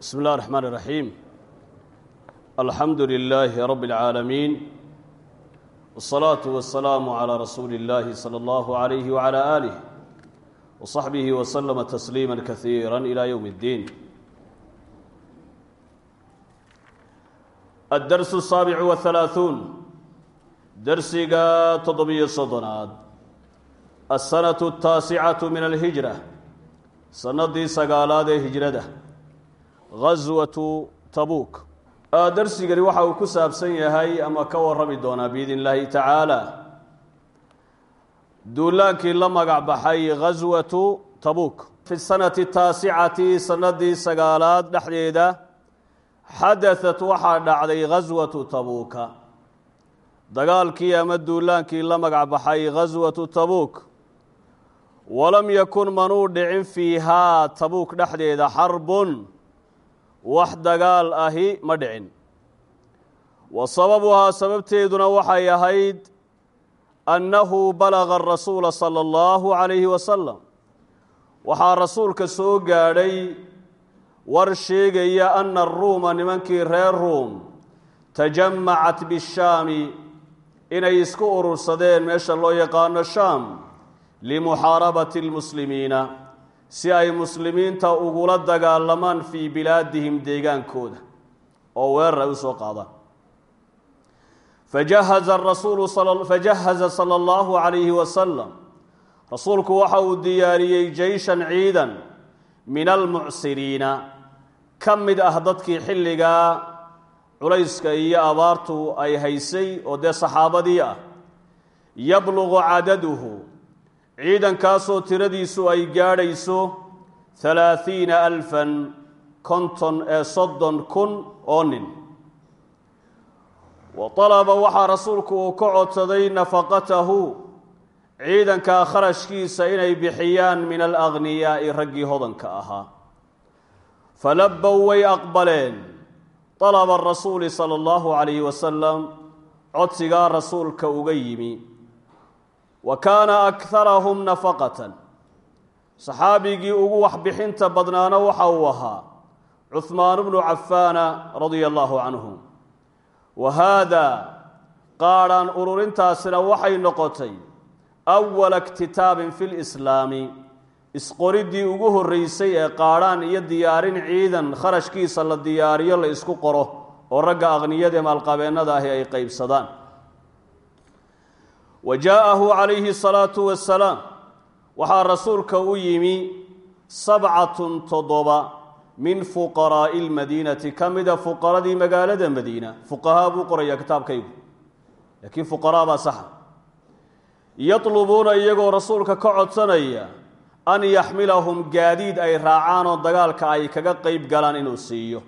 بسم الله الرحمن الرحيم الحمد لله رب العالمين والصلاة والسلام على رسول الله صلى الله عليه وعلى آله وصحبه وسلم تسليما كثيرا إلى يوم الدين الدرس السابع والثلاثون درسiga toddobiyo soddonaad السنة التaaسicaة min الهiجرة sanadii sagaalaad ee gaswatu tabuuk darsigani waxa uu ku saabsan yahay ama ka warrami doonaa biidn illaahi tacaala duulaankii la magac baxay gaswatu tabuk. Fi sanati taasicati sanadii sagaalaad dhexdeeda xadaat waxaa dhacday gaswatu tabuuka. Dagaalkii ama duulaankii la magac baxay gaswatu tabuk. Walam yakun manuu dhicin fiihaa tabuuk dhexdeeda xarbun wax dagaal ahi ma dhicin. Wa sababuhaa sababteeduna waxay ahayd annahu balaga rasuula sala allahu calayhi wasalam waxaa rasuulka soo gaadhay war sheegaya ana aruuma nimankii reer ruum tajamacat bishaami inay isku urursadeen meesha loo yaqaano shaam limuxaarabati lmuslimiina si ay muslimiinta ugula dagaalamaan fii bilaadihim deegaankooda oo weerar ay u soo qaadaan fajahaza rasuulu fajahaza sala allahu calayhi wasalam rasuulku waxa uu diyaariyey jeyshan ciidan min almucsiriina ka mid ah dadkii xilligaa culayska iyo abaartu ay haysay oo dee saxaabadii ah. Yabluqu cadaduhu ciidankaasoo tiradiisu ay gaadhayso halaahiina alfan konton ee soddon kun oo nin. Wa dalaba waxaa rasuulku uu ka codsaday nafaqatahu ciidankaa kharashkiisa inay bixiyaan min alagniyaa'i raggii hodanka ahaa. Falabbow way aqbaleen. Dalaba rasuuli sala allahu calayhi wasalam codsigaa rasuulka uga yimi wa kaana akharahum nafaqatan. Saxaabigii ugu waxbixinta badnaana waxa uu ahaa cuhmaan bnu cafaana radia allahu canhu. Wa qaadhaan ururintaasina waxay noqotay awala iktitaabin fi lislaami isqoriddii ugu horreysay ee qaadhaan iyo diyaarin ciidan kharashkiisa la diyaariyo la isku qoro oo ragga aqniyadae maalqabeennada ahi ay qaybsadaan wa jaa'ahu calayhi salaatu wasalaam waxaa rasuulka u yimi sabcatun toddoba min fuqaraa'i lmadiinati ka mida fuqaradii magaalada madiina. Fuqahaa buu qorayaa kitaabkaygu. Laakiin fuqaraa baa saxa. Yatlubuuna iyagoo rasuulka ka codsanaya an yaxmilahum gaadiid ay raacaan oo dagaalka ay kaga qeyb galaan inuu siiyo.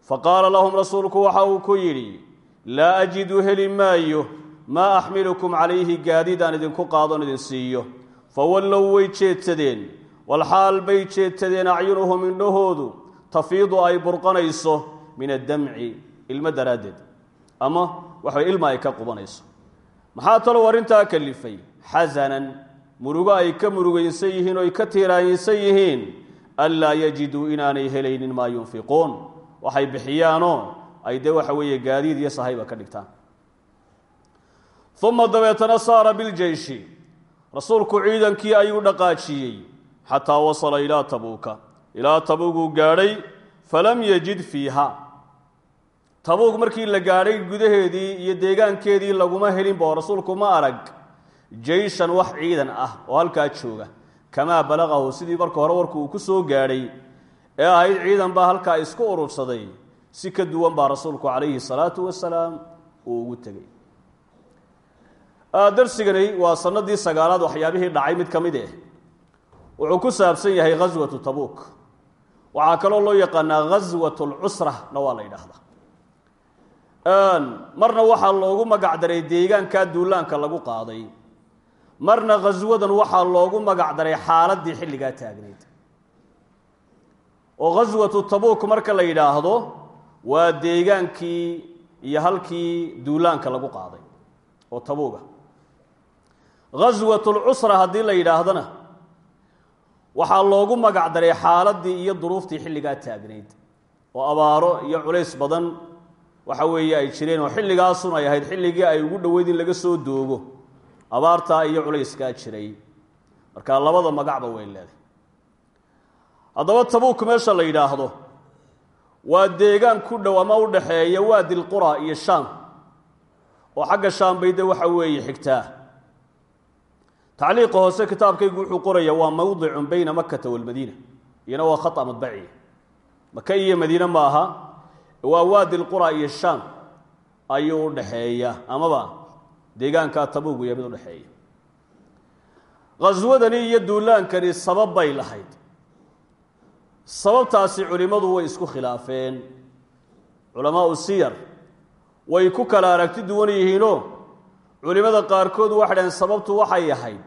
Fa qaala lahum rasuulku waxa uu ku yidhi laa ajidu heli maayo maa axmilukum calayhi gaadiid aan idinku qaadon idin siiyo. Fawallow way jeedsadeen. Walxaal bay jeedsadeen acyunuhum indhahoodu. Tafiidu ay burqanayso min addamci ilmo daraaddeed. Ama waxay ilma ay ka qubanayso. Maxaa talow arrintaa kalifay xasanan. Murugo ay ka murugaysan yihiin oo ay ka tiiraanyaysan yihiin. Anlaa yajiduu inaanay helaynin maa yunfiquun. Waxay bixiyaanoo ay dee waxa weeye gaadiid iyo sahayba ka dhigtaan uma dabeetana saara biljeyshi. Rasuulku ciidankii ayuu dhaqaajiyey xataa wasala ilaa tabuuka. Ilaa tabuuguu gaadhay falam yajid fiiha. Tabuug markii la gaadhay gudaheedii iyo deegaankeedii laguma helinba oo rasuulku ma arag jeyshan wax ciidan ah oo halkaa jooga. Kamaa balaqahu sidii marka hore warku uu ku soo gaadhay ee ahayd ciidan baa halkaa isku urursaday. Si ka duwan baa rasuulku calayhi salaatu wasalaam uu ugu tegey darsigani waa sanadii sagaalaad waxyaabihii dhacay mid ka mid eh. Wuxuu ku saabsan yahay ghaswatu tabuuk. Waxaa kaloo loo yaqaanaa ghaswat lcusra na waa la yidhaahdaa. Marna waxaa loogu magac daray deegaankaa duulaanka lagu qaaday. Marna ghaswadan waxaa loogu magac daray xaaladdii xilligaa taagnayd. Oo ghaswatu tabuuk marka la yidhaahdo waa deegaankii iyo halkii duulaanka lagu qaaday oo tabuuga ghaswat lcusra haddii la yidhaahdana waxaa loogu magac daray xaaladii iyo duruuftii xilligaa taagnayd oo abaaro iyo culays badan waxa weeye ay jireen oo xilligaasun ay ahayd xilligii ay ugu dhoweyd in laga soo doogo. Abaartaa iyo culayskaa jiray. Marka labada magacba way leedahay. Haddaba tabuuk meesha la yidhaahdo waa deegaan ku dhow ama u dhaxeeya waadi lqura iyo shaam. Oo xagga shaambayde waxa weeye xigtaa tacliiqa hoose kitaabkaygu wuxuu qoraya waa mowdicun bayna makata walmadiina iyana waa khata madbaciya maka iyo madiine ma aha. Waa waadi lqura iyo shaam ayuu udhaxeeya amaba deegaankaa tabuug iyo mid udhexeeya khaswadani iyo duulaankani sabab bay lahayd. Sababtaasi culimmadu way isku khilaafeen. Culamaau siyar way ku kala aragti duwan yihiinoo culimmada qaarkood waxay dhaheen sababtu waxay ahayd.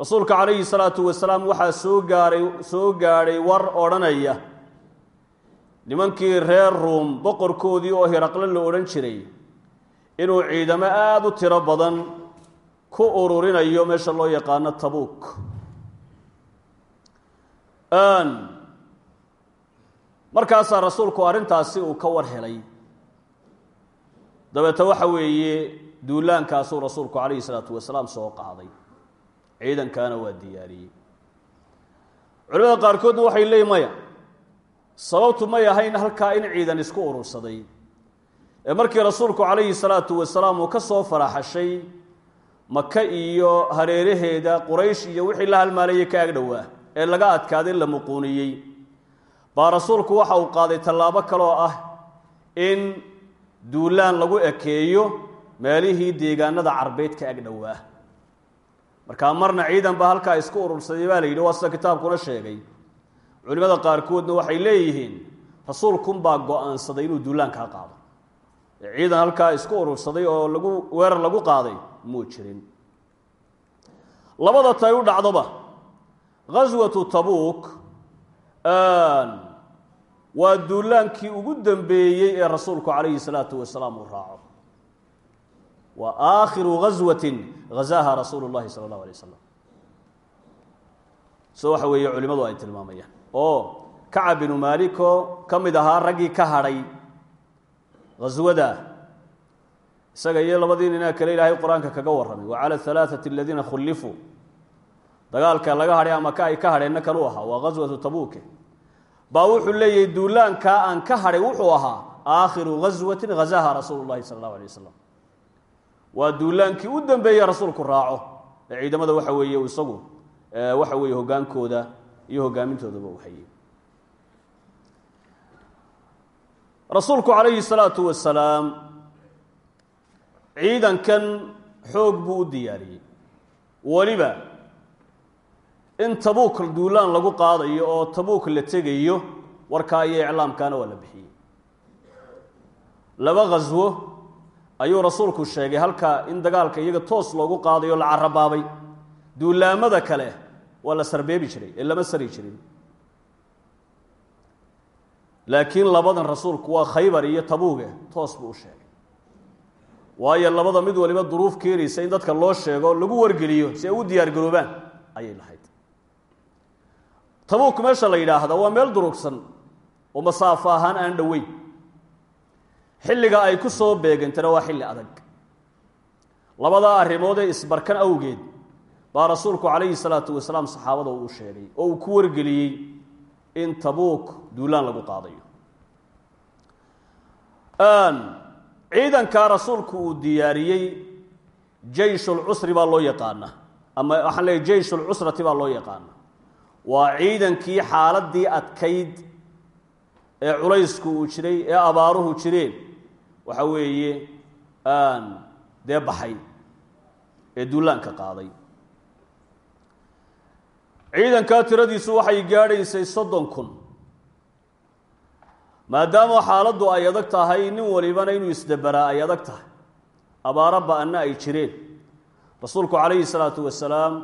Rasuulka calayhi salaatu wasalaam waxaa soo gaaray soo gaadhay war odhanaya. Nimankii reer ruum boqorkoodii oo hiraqle la odhan jiray inuu ciidamo aada u tiro badan ku ururinayo meesha loo yaqaano tabuuk. Markaasaa rasuulku arrintaasi uu ka war helay. Dabeete waxa weeye duulaankaasuu rasuulku calayhi salaatu wasalaam soo qaaday. Ciidankaana waa diyaariyey. Culimada qaarkoodna waxay leeyiin maya sababtu may ahayn halkaa in ciidan isku urursaday. Ee markii rasuulku calayhi salaatu wasalaam uu ka soo faraxashay maka iyo hareeraheeda quraysh iyo wixii la halmaalayay ka agdhowaa ee laga adkaaday la muquuniyey. Baa rasuulku waxa uu qaaday tallaabo kaloo ah in duulaan lagu ekeeyo meelihii deegaanada carbeed agdhowaa markaa marna ciidan baa halkaa isku urursaday baa la yidhi waa sida kitaabkuna sheegay. Culimada qaarkoodna waxay leeyihiin rasuulkunbaa go'aansaday inuu duulaankaa qaado. Ciidan halkaa isku urursaday oo lagu weerar lagu qaaday muu jirin. Labada tay u dhacdoba ghaswatu tabuuk waa duulaankii ugu dambeeyey ee rasuulku calayhi salaatu wasalaam uu raaco wa aakhiru ghaswatin ghazaha rasuulu llahi sala allahu alay wasalam waxa weeye culimadu ay tilmaamayaan. Oo kacab binu maaliko ka mid ahaa raggii ka hadhay ghaswada isaga iyo labadii ninaa kale ilaahay qur'aanka kaga warramay. Wa cala alhalaaثati aladiina khullifuu dagaalka laga hadhay ama ka ay ka hadheenna kanuu ahaa. Waa ghaswatu tabuuke baa wuxuu leeyahay duulaankaa aan ka hadhay wuxuu ahaa aakhiru ghaswatin ghazaha rasuulu llahi sala allahu alay wasalam waa duulaankii u dambeeye rasuulku raaco. Ciidamada waxa weeye isagu waxa weeye hoggaankooda iyo hoggaamintoodaba uu hayay. Rasuulku calayhi salaatu wasalaam ciidankan xoog buu u diyaariyey. Weliba in tabuuk duulaan lagu qaadayo oo tabuuk la tegayo warkaa iyo iclaamkaana waa la bixiyey. Laba ghaswo ayuu rasuulku sheegay halka in dagaalka iyaga toos loogu qaadayo la carabaabay duulaamada kale waa la sarbeebi jiray ee lama sari jirin. Laakiin labadan rasuulku waa khaybar iyo tabuuge toos buu u sheegay. Waayo labada mid waliba duruuf keenaysa in dadka loo sheego lagu wargeliyo si ay u diyaargaroobaan ayay lahayd. Tabuuk meesha la yidhaahda waa meel durugsan oo masaafo ahaan aan dhoweyn xilliga ay ku soo beegantana waa xilli adag. Labadaa arrimood ee isbarkan awgeed baa rasuulku calayhi salaatu wasalaam saxaabada uu sheegay oo uu ku wargeliyey in tabuuk duulaan lagu qaadayo. Ciidankaa rasuulku uu diyaariyey jeyshulcusri baa loo yaqaana ama waxaan leeyahy jeyshulcusrati baa loo yaqaana. Waa ciidankii xaaladii adkayd ee culaysku uu jiray ee abaaruhu jireen waxa weeye dee baxay ee duulaanka qaaday. Ciidankaa tiradiisu waxay gaadhaysay soddon kun. Maadaama xaaladdu ay adag tahay nin walibana inuu isdabaraa ay adag tahay. Abaaro ba'anna ay jireen. Rasuulku calayhi salaatu wasalaam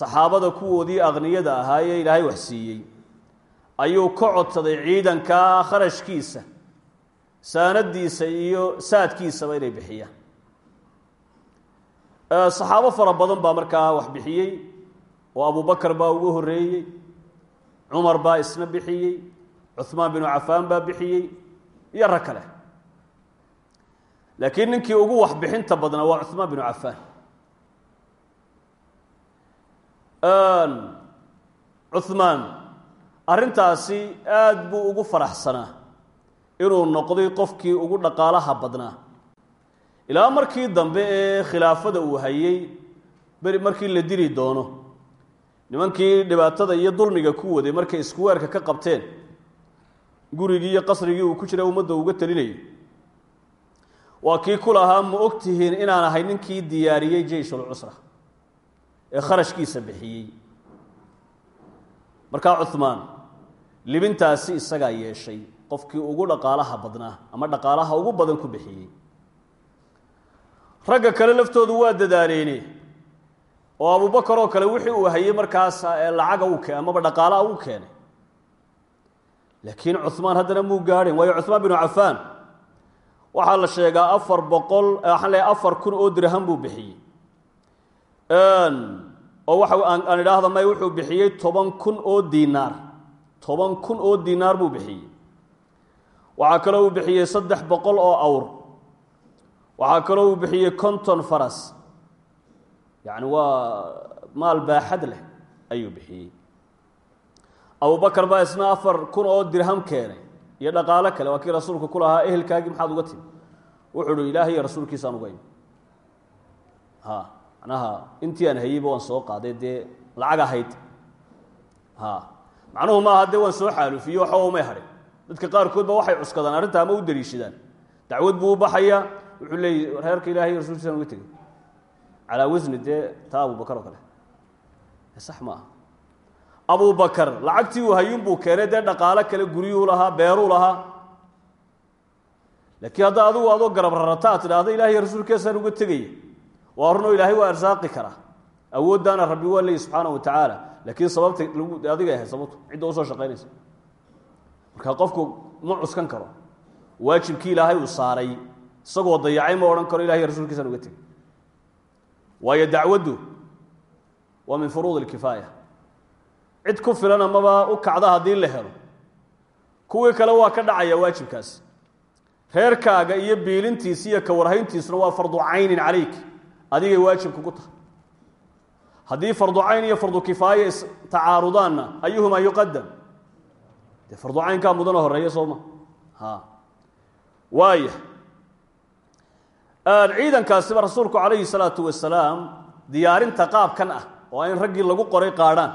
saxaabada kuwoodii aqniyada ahaa ee ilaahay wax siiyey. Ayuu ka codsaday ciidankaa kharashkiisa saanadiisa iyo saadkiisaba inay bixiyaan. Saxaabo fara badan baa markaa wax bixiyey oo abubakar baa ugu horreeyey cumar baa isna bixiyey cuhmaan binu cafaan baa bixiyey iyo rag kale. Laakiin ninkii ugu waxbixinta badnaa waa cuhmaan binu cafaan. Cuhmaan arrintaasi aada buu ugu faraxsanaa inuu noqday qofkii ugu dhaqaalaha badnaa. Ilaa markii dambe ee khilaafada uu hayey beri markii la dili doono nimankii dhibaatada iyo dulmiga ku waday markay iskuweerka ka qabteen gurigii iyo qasrigii uu ku jira ummadda uga talinayay waa kii ku lahaa ma og tihiin inaan ahay ninkii diyaariyey jeyshul cusra ee kharashkiisa bixiyey. Markaa cuhmaan libintaasi isagaa yeeshay qofkii ugu dhaqaalaha badnaa ama dhaqaalaha ugu badan ku bixiyey. Ragga kale laftoodu waa dadaaleene oo abubakar oo kale wixii uu hayey markaas lacaga uu ke amaba dhaqaalaha uu keenay. Laakiin cuhmaan haddana muu gaadhin? Waayo cuhmaan binu cafaan waxaa la sheegaa afar boqol waxaan leeay afar kun oo dirham buu bixiyey. Oo waxa aan idhaahda may wuxuu bixiyey toban oo diinaar toban kun oo diinaar buu bixiyey waxaa kaloo uu bixiyey saddex oo awr. Waxaa kaloo uu bixiyey conton faras. Yacni waa maal baaxad leh ayuu bixiyey. Abubakar baa isna afar kun oo dirham keenay iyo dhaqaalo kale. Waa kii rasuulku ku lahaa ehelkaagii maxaad uga timi wuxuu uhi ilaahay iyo rasuulkiisaan uga imi ha macnaha intii aan hayeyba waan soo qaaday dee lacag ahayd. Ha macnuhu maaha dee waan soo xaalufiyo waxba umay hadhin dadka qaarkood ba waxay cuskadaan arrinta ama u daliishadaan dacwad buu u baxayaa wuxuu leeyay reerka ilahay iyo rasulkiisaan uga tegey. Calaa wasni dee taa abubakar oo kale. Sax ma abubakar lacagtii uu hayun buu keenay dee dhaqaalo kale guryuu lahaa beeruu lahaa. Laakiin hadda adigu adoo garab rarata ad tidhaahda ilahay iyo rasuulkiisaan uga tegaya waa runoo ilaahay waa arsaaqi karaa awooddaana rabbi waa subxaana wa tacaala laakiin sababta lagu adigay ahayd sababtu cidda u soo shaqaynaysa marka qofku ma cuskan karo. Waajibkii ilaahay uu saaray. Isagoo dayacay ma odhan karo ilahay rasuulkiisaan uga tegay waayo dacwaddu waa min furuud alkifaaya. Cid ku filan amaba u kacda haddii la helo kuwii kale waa ka dhacaya waajibkaas. Reerkaaga iyo biilintiisa iyo kawarhayntiisuna waa fardu caynin calayk adigay waajib kugu tahay. Haddii fardu cayn iyo fardu kifaaya istacaarudaanna ayuhumaa yuqadam dee fardu caynkaa mudana horreeya sooma waaya ciidankaasiba rasuulku calayhi salaatu wasalaam diyaarinta qaabkan ah oo in raggii lagu qoray qaadhaan.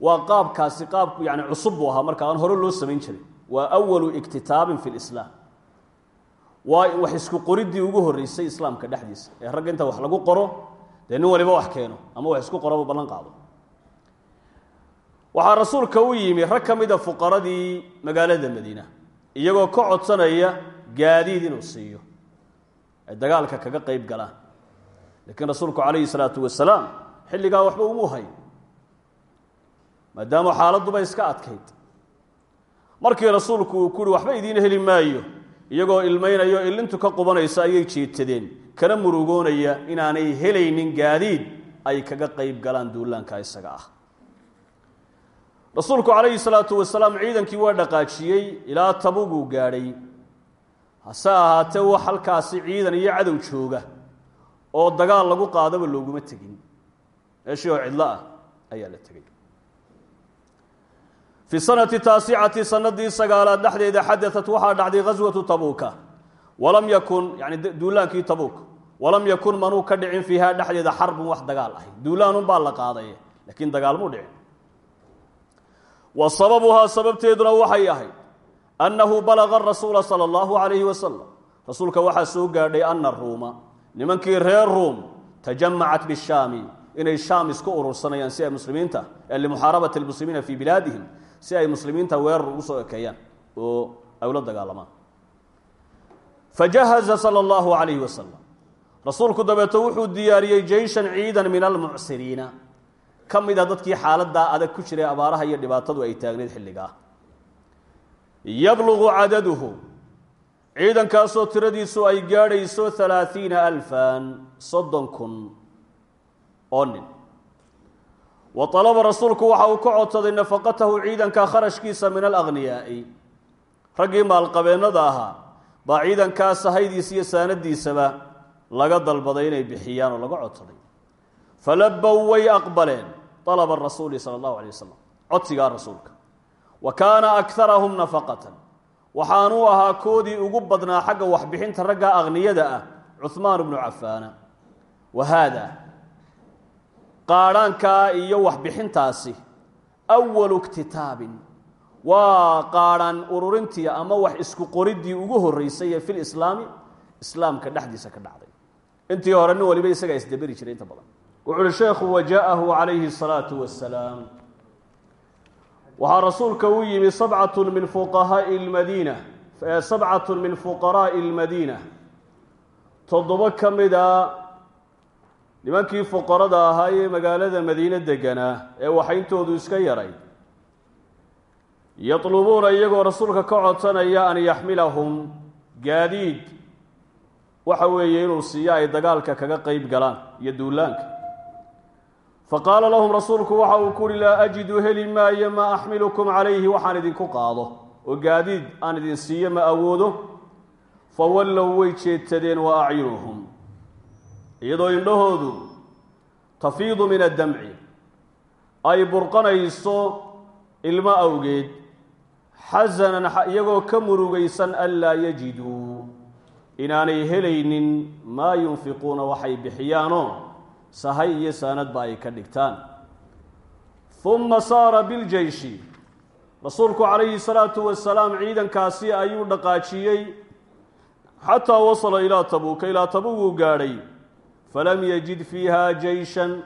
Waa qaabkaasi qaab yani cusub buu ahaa marka aan hore loo samayn jiray. Waa awalu iktitaabin fi lislaam waa wax isku qoridii ugu horreysay islaamka dhexdiisa. Ee ragga inta wax lagu qoro dee waliba wax keeno ama wax isku qoraba ballan qaado waxaa rasuulka u yimi rag ka mida fuqaradii magaalada madiina iyagoo ka codsanaya gaadiid inuu siiyo. Ay dagaalka kaga qeyb galaan. Laakiin rasuulku calayhi salaatu wasalaam xilligaa waxba umu hay maadaama xaaladduba iska adkayd. Markii rasuulku uu ku uhi waxba idiin heli maayo iyagoo ilmaynayo ilintu ka qubanaysa ayay jeetadeen kana murugoonaya inaanay helaynin gaadiid ay kaga qeyb galaan duulaanka isaga ah rasuulku calayhi salaatu wasalaam ciidankii waa dhaqaajiyey ilaa tabuguu gaadhay. Hase ahaatee wax halkaasi ciidan iyo cadow jooga oo dagaal lagu qaadaba looguma tegin. Meeshii oo cidlo ah ayaa la tegey fi sanati taasicati sanadii sagaalaad dhexdeeda xadaat waxaa dhacday ghaswatu tabuuka. Walam yakun yani duulaankii tabuuk. Walam yakun manuu ka dhicin fiiha dhexdeeda xarbun wax dagaal ahay duulaanun baa la qaaday laakiin dagaal muu dhicin wa sababuhaa sababteeduna waxay ahayd annahu balaga rasuula sala allahu calayhi wasalam rasuulka waxaa soo gaadhay ana ruuma. Nimankii reer ruum tajamacat bishaami inay shaam isku urursanayaan si ay muslimiinta limuxaarabati lmuslimiina fii bilaadihim si ay muslimiinta weerar ugu soo ekeeyaan oo ay ula dagaalamaan fajahaza sala allahu calayhi wasalam rasuulku dabeeto wuxuu ka mid a dadkii xaaladaa adag ku jiray abaaraha iyo dhibaatadu ay taagneyd xilligaa yablugu cadaduhu. Ciidankaasoo tiradiisu ay gaadhayso halaaiina alfan soddon kun oo nin. Wa alaba rasuulku waxa uu ka codsaday nafaqatahu ciidanka kharashkiisa min alaghniyaa'i raggii maalqabeennada ahaa baa ciidankaa sahaydiisa iyo saanadiisaba laga dalbaday inay bixiyaan oo laga codsaday. Falabow way aqbaleen alaba rasuuli sala allahu alay wasalam codsigaa rasuulka wa kaana akarahum nafaqatan waxaanuu ahaa koodii ugu badnaa xagga waxbixinta ragga akhniyada ah cuhmaan bnu cafaana wa haada qaadhaankaa iyo waxbixintaasi awalu iktitaabin waa qaadhaan ururintii ama wax isku qoriddii ugu horreysay ee fil islaami islaamka dhexdiisa ka dhacday intii hore nin waliba isagaa isdaberi jiray inta wuxu uhi sheekhu waja'ahu calayhi الsalaatu wasalaam waxaa rasuulka u yimi sabcatun min fuqahaa'i lmadiina sabcatun min fuqaraa'i lmadiina toddoba ka mida nimankii fuqarada ahaa ee magaalada madiine deganaa ee waxayntoodu iska yaray yatlubuuna iyagoo rasuulka ka codsanaya an yaxmilahum gaadiid. Waxa weeye inuu siiyo ay dagaalka kaga qeyb galaan iyo duulaanka faqaala lahum rasuulku waxa uu ku uhi laa ajidu heli maayo maa axmilukum calayhi waxaan idinku qaado. Oo gaadiid aan idin siiyo ma awoodo? fawallow way jeedsadeen wa acyunuhum iyadoo indhahoodu tafiidu min addamci ay burqanayso ilmo awgeed. xasanan iyagoo ka murugaysan anlaa yajiduu. Inaanay helaynin maa yunfiquuna waxay bixiyaanoo sahay iyo saanadba ay ka dhigtaan. Uma saara biljeyshi rasuulku calayhi salaatu wasalaam ciidankaasi ayuu dhaqaajiyey. Xataa wasala ilaa tabuuka ilaa tabuguu gaadhay. Falam yajid fiiha jeyshan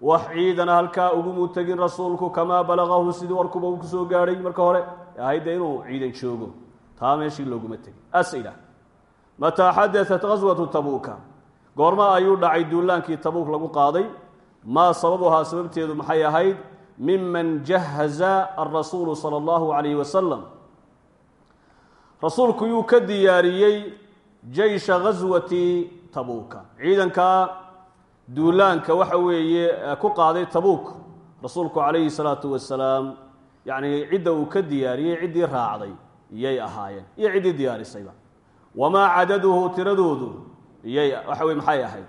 wax ciidana halkaa ugumuu tegin rasuulku kamaa balagahu sidii warkuba uu ku soo gaadhay marka hore. Ahayde inuu ciidan joogo taa meeshii looguma tegin. As'ila mataa xadaat gaswatu tabuuka goorma ayuu dhacay duulaankii tabuuk lagu qaaday. Maa sababuhaa sababteedu maxay ahayd? Miman jahaza alrasuulu sala allahu calayhi wasalam rasuulku yuu ka diyaariyey jeysha gaswati tabuuka. Ciidankaa duulaanka waxa weeye ku qaaday tabuuk rasuulku calayhi salaatu wasalaam yacni cidda uu ka diyaariyey ciddii raacday iyay ahaayeen iyo ciddii diyaarisayba. Wamaa cadaduhu tiradoodu iyy waxa wey maxay ahayd?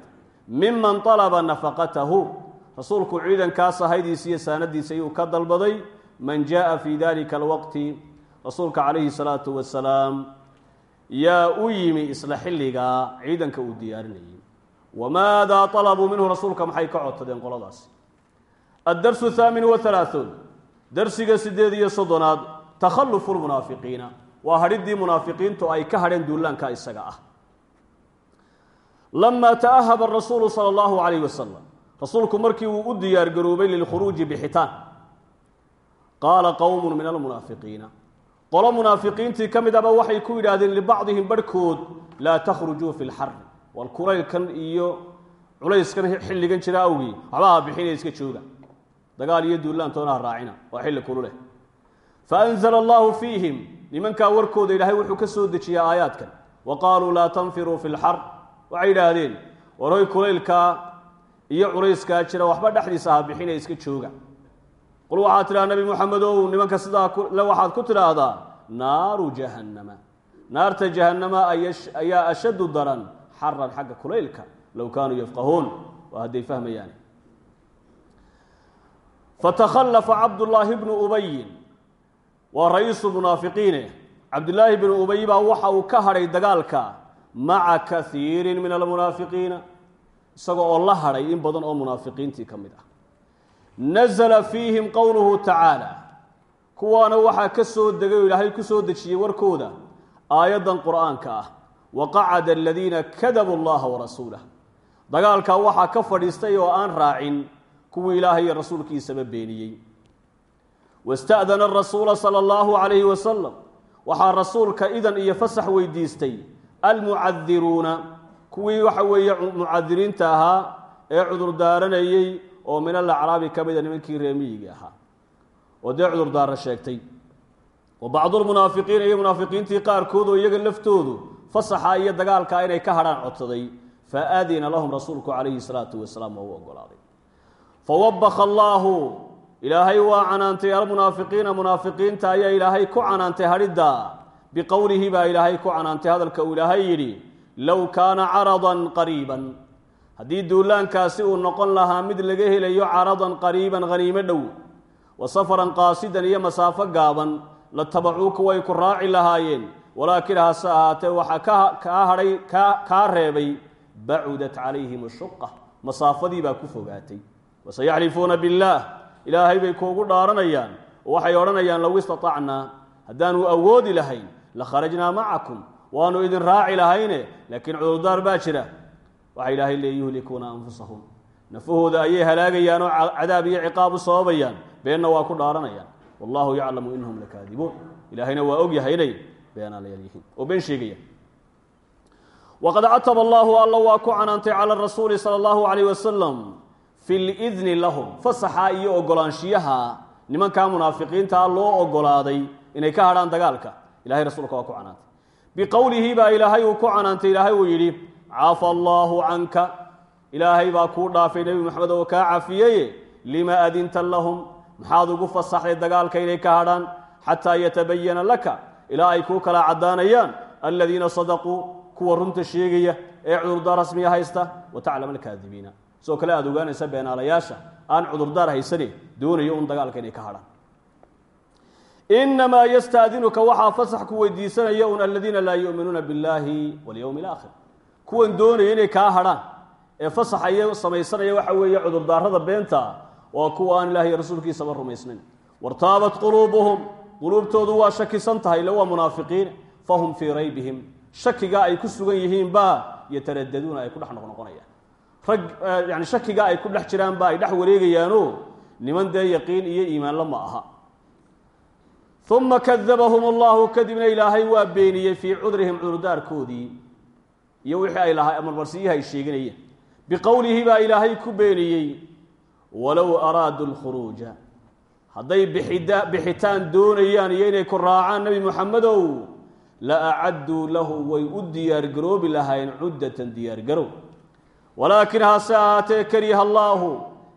Miman alaba nafaqatahu. Rasuulku ciidankaas ahaydiisa iyo saanadiisa ayuu ka dalbaday. Man jaa fi dalika alwaqti rasuulka calayhi salaatu wasalaam yaa u yimi isla xilligaa ciidanka uu diyaarinayay. Wamaada alabuu minhu rasuulka maxay ka codsadeen qoladaasi? Addarsu athaamin wahalaaثuun darsiga sideed iyo soddonaad takhalufu lmunaafiqiina waa hadhiddii munaafiqiintu ay ka hadheen duulaanka isaga ah lama ta'ahaba rasuulu sala allahu calayh wasalam rasuulku markii uu u diyaar garoobay lilkhuruuji bixitaan. Qaala qowmun min almunaafiqiina qolo munaafiqiintii ka mid aba waxay ku yidhaahdeen libacdihim barhkood laa takhrujuu fi lxari wal kulaylkan iyo culayskan xilligan jira awgii waxba ha bixinaya iska jooga. Dagaal iyo duulaantoona ha raacina waa xilli kululeh faanzla allahu fiihim. Nimankaa warkooda ilaahay wuxuu ka soo dejiyey aayaadkan. Wa laa tanfiruu fi waxay yidhaahdeen waroy kulaylkaa iyo culayskaa jira waxba dhexdiisa ha iska jooga. Qul waxaad tidhaha nabi muxamedow nimanka sidaa le waxaad ku tidhaahdaa naaru jahannama. Naarta jahannama ayaa ashaddu daran xaran xagga kulaylka low kaanuu yafqahuun. Waa hadday fahmayaan. Fatakhallafa cabdullaahi bnu ubayin waa ra'iisu munaafiqiine cabdullaahi bnu ubay baa waxa uu ka hadhay maca kaiirin min almunaafiqiina isagoo oo la hadhay in badan oo munaafiqiintii ka mid ah. Nazla fiihim qowluhu tacaala kuwaana waxaa ka soo degay oo ilaahay ku soo dejiyey warkooda aayaddan qur'aanka ah. Waqacada aladiina kadabuu allaha warasuulah dagaalkaa waxaa ka fadhiistay oo aan raacin kuwii ilaahay iyo rasuulkiisaba beeniyey. Wasta'dana arasuula sala allahu calayhi wasalam waxaa rasuulka idan iyo fasax weydiistay almucadiruuna kuwii waxa weeye mucadiriinta ahaa ee cudurdaaranayey oo min alacraabi ka mida nimankii reemiyiga ahaa. Oo dee cudurdaara sheegtay. Wa bacdulmunaafiqiina iyo munaafiqiintii oo iyaga laftoodu fasaxa iyo dagaalkaa inay ka hadhaan codsaday fa adina lahum rasuulku calayhi salaatu wasalaam waa u ogolaaday. Fawabaka allaahu ilaahay waa canaantay almunaafiqiina munaafiqiinta ayaa ilaahay ku canaantay hadhidda biqowlihi baa ilaahay ku canaantay hadalka uu ilaahay yidhi low kaana caradan qariiban. Haddii duulaankaasi uu noqon lahaa mid laga helayo caradan qariiban haniimo dhow wa safaran qaasidan iyo masaafo gaaban la tabacuuka way ku raaci lahaayeen. Walaakin hase ahaatee waxaa kaa hadhay kaa reebay bacudat calayhim ashuqa masaafadii baa ku fogaatay. Wasayaxlifuuna billaah ilaahay bay kuugu dhaaranayaan oo waxay odhanayaan low istatacnaa haddaanu awoodi lahayn la kharajnaa macakum waanu idin raaci lahayne laakiin cudurdaar baa jira waxay ilaahay lee yuhlikuuna anfusahum nafahooda ayay halaagayaan oo cadaab iyo ciqaab u sababayaan beenna waa ku dhaaranayaan wallahu yaclamu inahum lakaadibuun ilaahayna waa og yahay inay beenaalayaal yihiin oo been sheegaya waqad cataba allahu alla waa ku canaantay cala rasuuli sala allahu calayh wasalam fi lidni lahum fasaxa iyo ogolaanshiyaha nimankaa munaafiqiintaa loo ogolaaday inay ka hadhaan dagaalka ilahay rasuulka waa ku canaantay. Biqowlihi baa ilaahay uu ku canaantay. Ilaahay uu yidhi cafa allaahu canka. Ilaahay baa kuu dhaafay nebi moxamed oo kaa cafiyeye lima adinta lahum? Maxaad ugu fasaxday dagaalka inay ka hadhaan xataa yatabayana laka. Ilaa ay kuu kala caddaanayaan aladiina sadaquu kuwa runta sheegaya ee cudurdaar rasmiya haysta wa taclama alkaadibiina. Sidoo kale aada ogaanaysa beenaalayaasha aan cudurdaar haysane doonayo un dagaalka inay ka hadhaan inamaa yastaadinuka waxaa fasax ku weydiisanaya un aladiina laa yu'minuuna biاllaahi walyowmi alaakhir kuwan doonaya inay kaa hadhaan ee fasaxaya samaysanaya waxa weeye cudurdaarada beenta waa kuwa aan ilaah iyo rasuulkiisaba rumaysnayn wartaabat quluubuhum quluubtoodu waa shakisan tahay ille waa munaafiqiin fahum fii raybihim shakiga ay ku sugan yihiin baa yataradaduuna ay ku dhex noqnoqonayaan rag yani shakiga ay ku dhex jiraan baa ay dhex wareegayaano niman dee yaqiin iyo iimaanla ma aha uma kadabahum allahu kadibna ilaahay waa beeniyey fii cudrihim cudurdaarkoodii iyo wixii ay lahaa marmarsiyihi ay sheeganayeen biqowlihi baa ilaahay ku beeniyey walow araaduu lkhuruuja hadday bixitaan doonayaan iyo inay ku raacaan nebi moxamedow la acadduu lahu way u diyaargaroobi lahaayeen cuddatan diyaargarow walaakin hase ahaatee kariha allaahu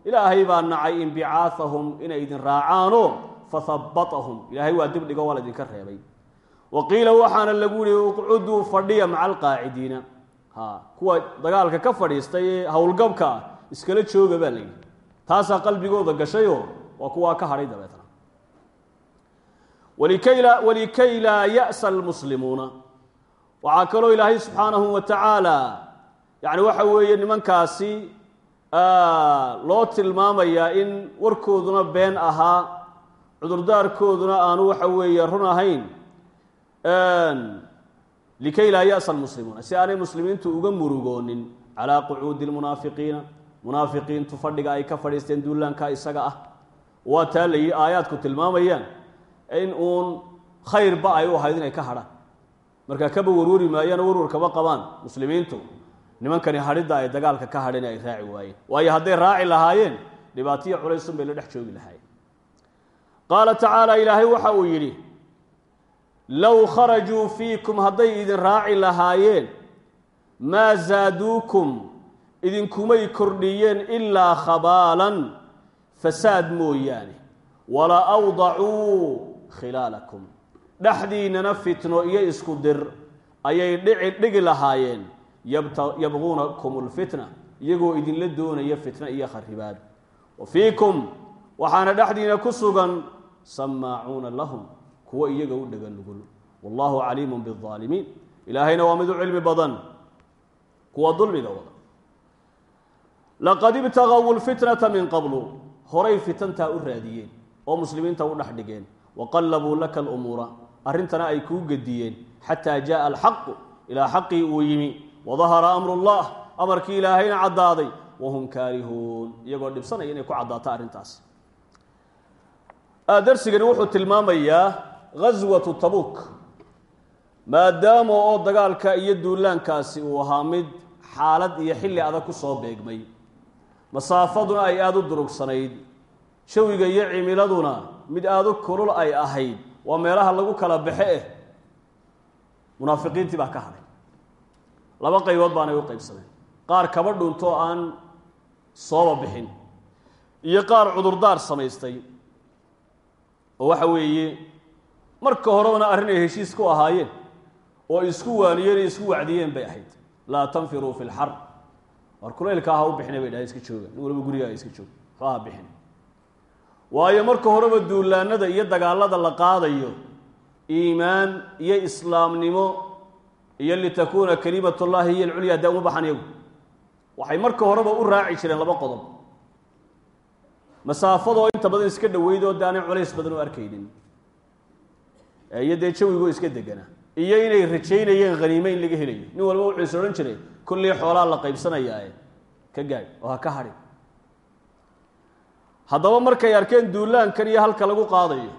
ilaahay baa nacay inbicaahahum inay idin raacaano fahabbatahum ilaahay waa dibdhigo waa la idinka reebay. Wa qiila waxaana lagu yihi uqcuduu fadhiya maca alqaacidiina ha kuwa dagaalka ka fadhiistay ee howlgabka iskala jooga baa layidhi taasaa qalbigooda gashayoo waa kuwaa ka hadhay dabeetna walikay laa ya'sa almuslimuuna. Waxaa kaloo ilaahay subxaanahu wa tacaala yani waxa weeye nimankaasi loo tilmaamayaa in warkooduna been ahaa cudurdaarkooduna aanu waxa weeye run ahayn likay laa ya'sa almuslimuuna si aanay muslimiintu uga murugoonin calaa qucuudi lmunaafiqiina munaafiqiintu fadhiga ay ka fadhiisteen duulaanka isaga ah waa taa layi aayaadku tilmaamayaan in uun khayrba ay u ahayd inay ka hadhaan. Marka kaba warwari maayaan warwar kama qabaan muslimiintu nimankani hadhidda ay dagaalka ka hadheen ay raaci waayeen. Waayo hadday raaci lahaayeen dhibaatiyo culaysun bay la dhex joogi lahaayeen qaala tacaala ilaahay waxa uu yidhi low kharajuu fiikum hadday idin raaci lahaayeen maa zaaduukum idinkumay kordhiyeen ilaa khabaalan fasaad mooyaane wala awdacuu khilaalakum. Dhexdiinnana fitno iyo isku dir ayay dhici dhigi lahaayeen yabquunakum lfitna iyagoo idinla doonaya fitna iyo kharibaad. Wa fiikum waxaana dhexdiina ku sugan samaacuuna lahum kuwa iyaga u dhega nugul wallahu caliimun biaalimiin ilaahayna waa mid u cilmi badan kuwa dulmiga wada. Laqad ibtagaw lfitnata min qablu. Horay fitantaa u raadiyeen oo muslimiinta u dhex dhigeen. Waqallabuu laka lumuura arrintana ay kuu gediyeen. Xataa jaءa alxaqu ilaa xaqii uu yimi. Wadahara amru llah amarkii ilaahayna caddaaday. Wahum kaarihuun. Iyagoo dhibsanaya inay ku caddaato arrintaas darsigani wuxuu tilmaamayaa ghaswatu tabuk maadaama oo dagaalka iyo duulaankaasi uu ahaa mid xaalad iyo xilli adag ku soo beegmay. Masaafaduna ay aada u durugsanayd jawiga iyo cimiladuna mid aada u kulul ay ahayd waa meelaha lagu kala baxe eh. Munaafiqiintii baa ka hadhay. Laba qaybood baanay u qaybsameen qaar kaba dhuuntoo aan sooba bixin iyo qaar cudurdaar samaystay oo waxa weeye marka horebana arrin ay heshiis ku ahaayeen oo isku waaniyeen ay isku wacdiyeen bay ahayd. Laa tanfiruu fi lxar war kulaylkaa ha u bixina bay dhahay iska jooga nin waliba gurigaa iska jooga waxba ha bixin waayo marka horeba duulaanada iyo dagaalada la qaadayo iimaan iyo islaamnimo iyo litakuuna kalimat llahi hiyo alculya dee uma baxan iyagu waxay marka horeba u raaci jireen laba qodob masaafadoo inta badan iska dhaweyd oo de aanay culays badan u arkaynin. Iyo dee jawigoo iska degana. Iyo inay rajaynayeen haniime in laga helayo. Nin walba wuxuu is odhan jiray kullii xoolaa la qaybsanayaae ka gaadh oo ha ka hadhi haddaba markay arkeen duulaankan iyo halka lagu qaadayo